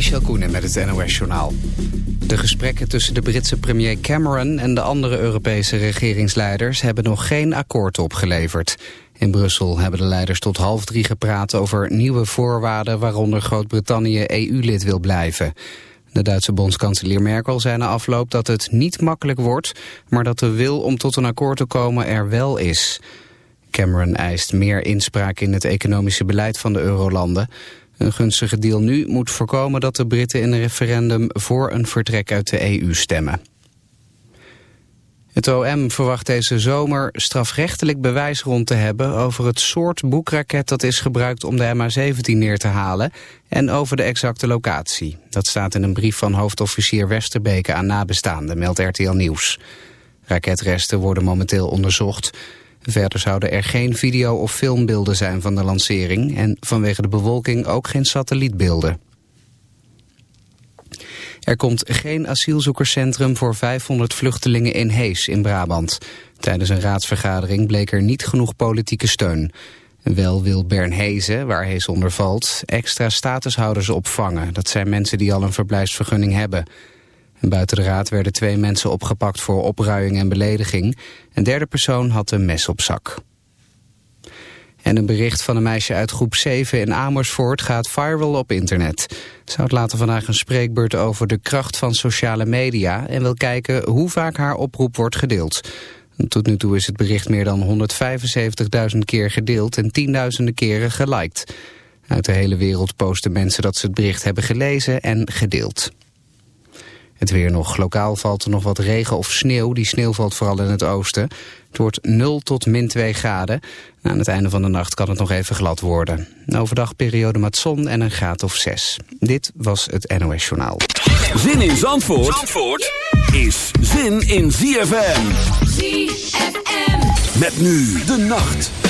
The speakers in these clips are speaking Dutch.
Michel Koenen met het NOS-journaal. De gesprekken tussen de Britse premier Cameron en de andere Europese regeringsleiders hebben nog geen akkoord opgeleverd. In Brussel hebben de leiders tot half drie gepraat over nieuwe voorwaarden waaronder Groot-Brittannië EU-lid wil blijven. De Duitse bondskanselier Merkel zei na afloop dat het niet makkelijk wordt, maar dat de wil om tot een akkoord te komen er wel is. Cameron eist meer inspraak in het economische beleid van de eurolanden. Een gunstige deal nu moet voorkomen dat de Britten in een referendum voor een vertrek uit de EU stemmen. Het OM verwacht deze zomer strafrechtelijk bewijs rond te hebben over het soort boekraket dat is gebruikt om de MH17 neer te halen en over de exacte locatie. Dat staat in een brief van hoofdofficier Westerbeke aan nabestaanden, meldt RTL Nieuws. Raketresten worden momenteel onderzocht. Verder zouden er geen video- of filmbeelden zijn van de lancering... en vanwege de bewolking ook geen satellietbeelden. Er komt geen asielzoekerscentrum voor 500 vluchtelingen in Hees in Brabant. Tijdens een raadsvergadering bleek er niet genoeg politieke steun. Wel wil Bernhezen, waar Hees onder valt, extra statushouders opvangen. Dat zijn mensen die al een verblijfsvergunning hebben buiten de raad werden twee mensen opgepakt voor opruiing en belediging. Een derde persoon had een mes op zak. En een bericht van een meisje uit groep 7 in Amersfoort gaat viral op internet. Ze houdt later vandaag een spreekbeurt over de kracht van sociale media... en wil kijken hoe vaak haar oproep wordt gedeeld. Tot nu toe is het bericht meer dan 175.000 keer gedeeld en tienduizenden keren geliked. Uit de hele wereld posten mensen dat ze het bericht hebben gelezen en gedeeld. Het weer nog. Lokaal valt er nog wat regen of sneeuw. Die sneeuw valt vooral in het oosten. Het wordt 0 tot min 2 graden. aan het einde van de nacht kan het nog even glad worden. Een overdag periode met zon en een graad of 6. Dit was het NOS Journaal. Zin in Zandvoort, Zandvoort is zin in ZFM. ZFM. Met nu de nacht.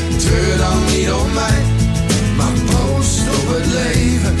treur dan niet om mij. Maar proost op het leven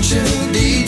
Zo'n eentje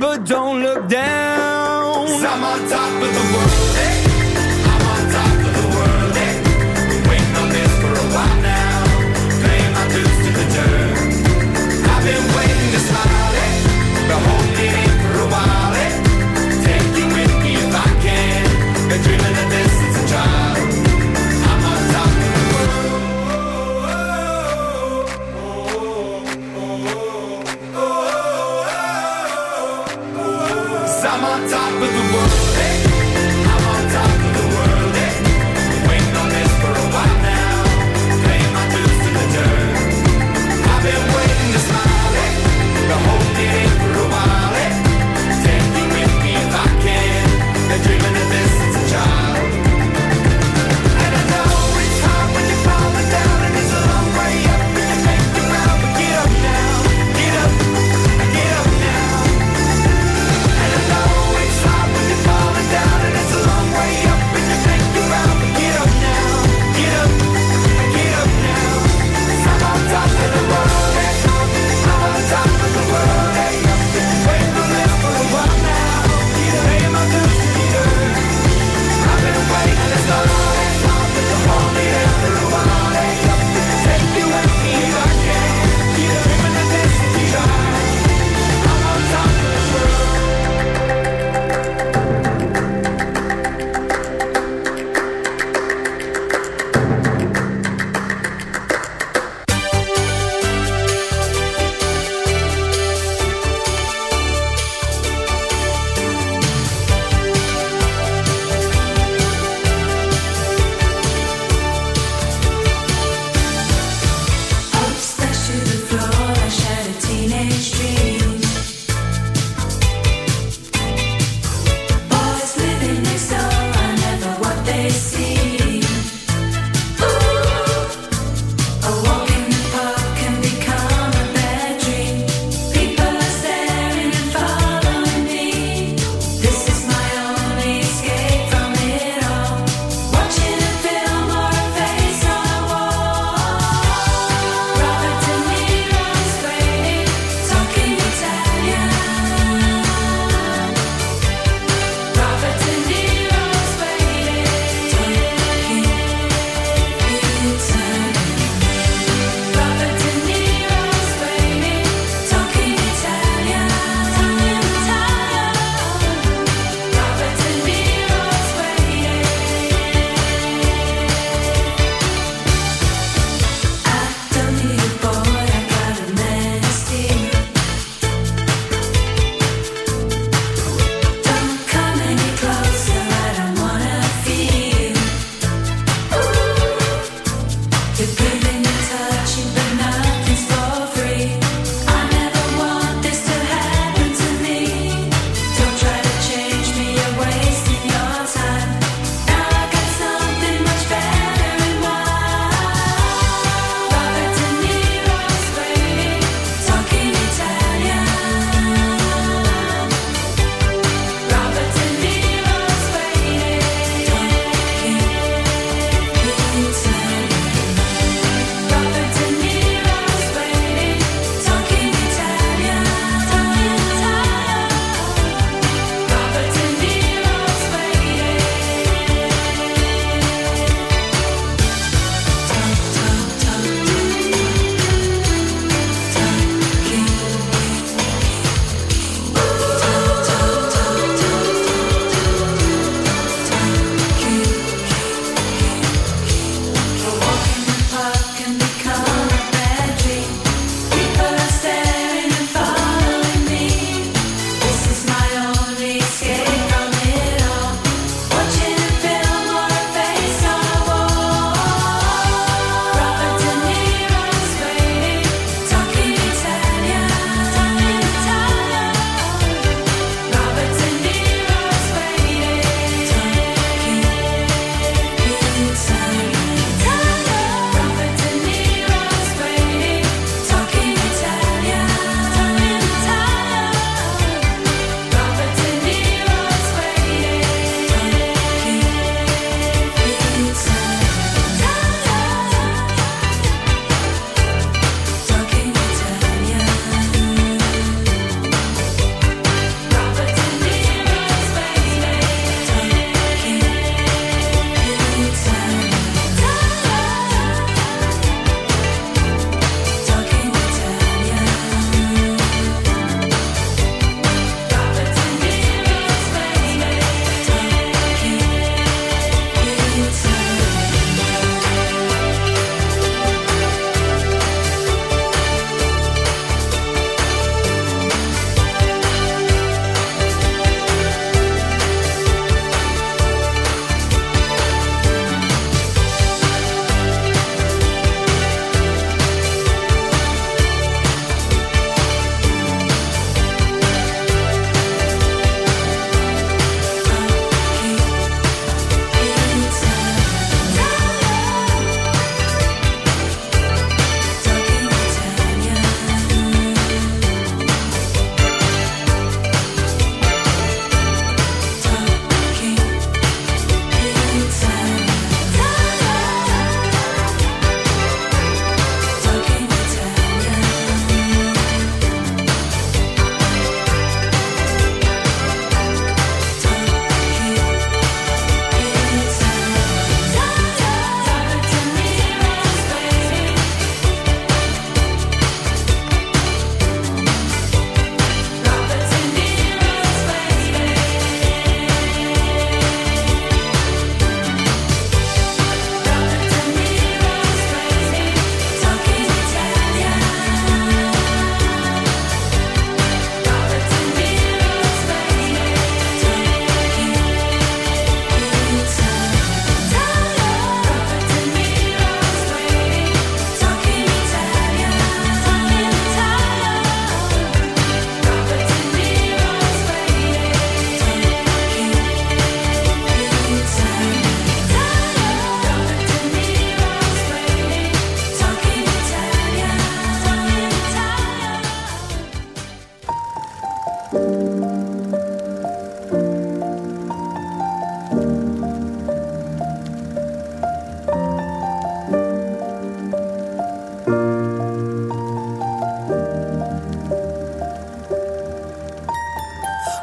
but don't look down. i I'm on top of the world. Hey.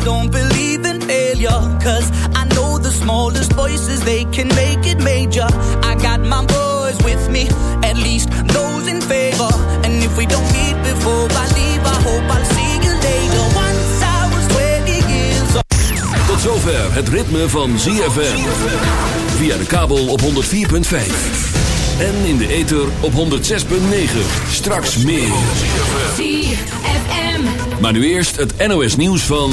I don't believe in failure. Cause I know the smallest voices, they can make it major. I got my boys with me, at least those in favor. And if we don't meet before I leave, I hope I'll see you later. Once I was 20 years old. Tot zover het ritme van ZFM. Via de kabel op 104.5. En in de ether op 106.9. Straks meer. ZFM. Maar nu eerst het NOS nieuws van...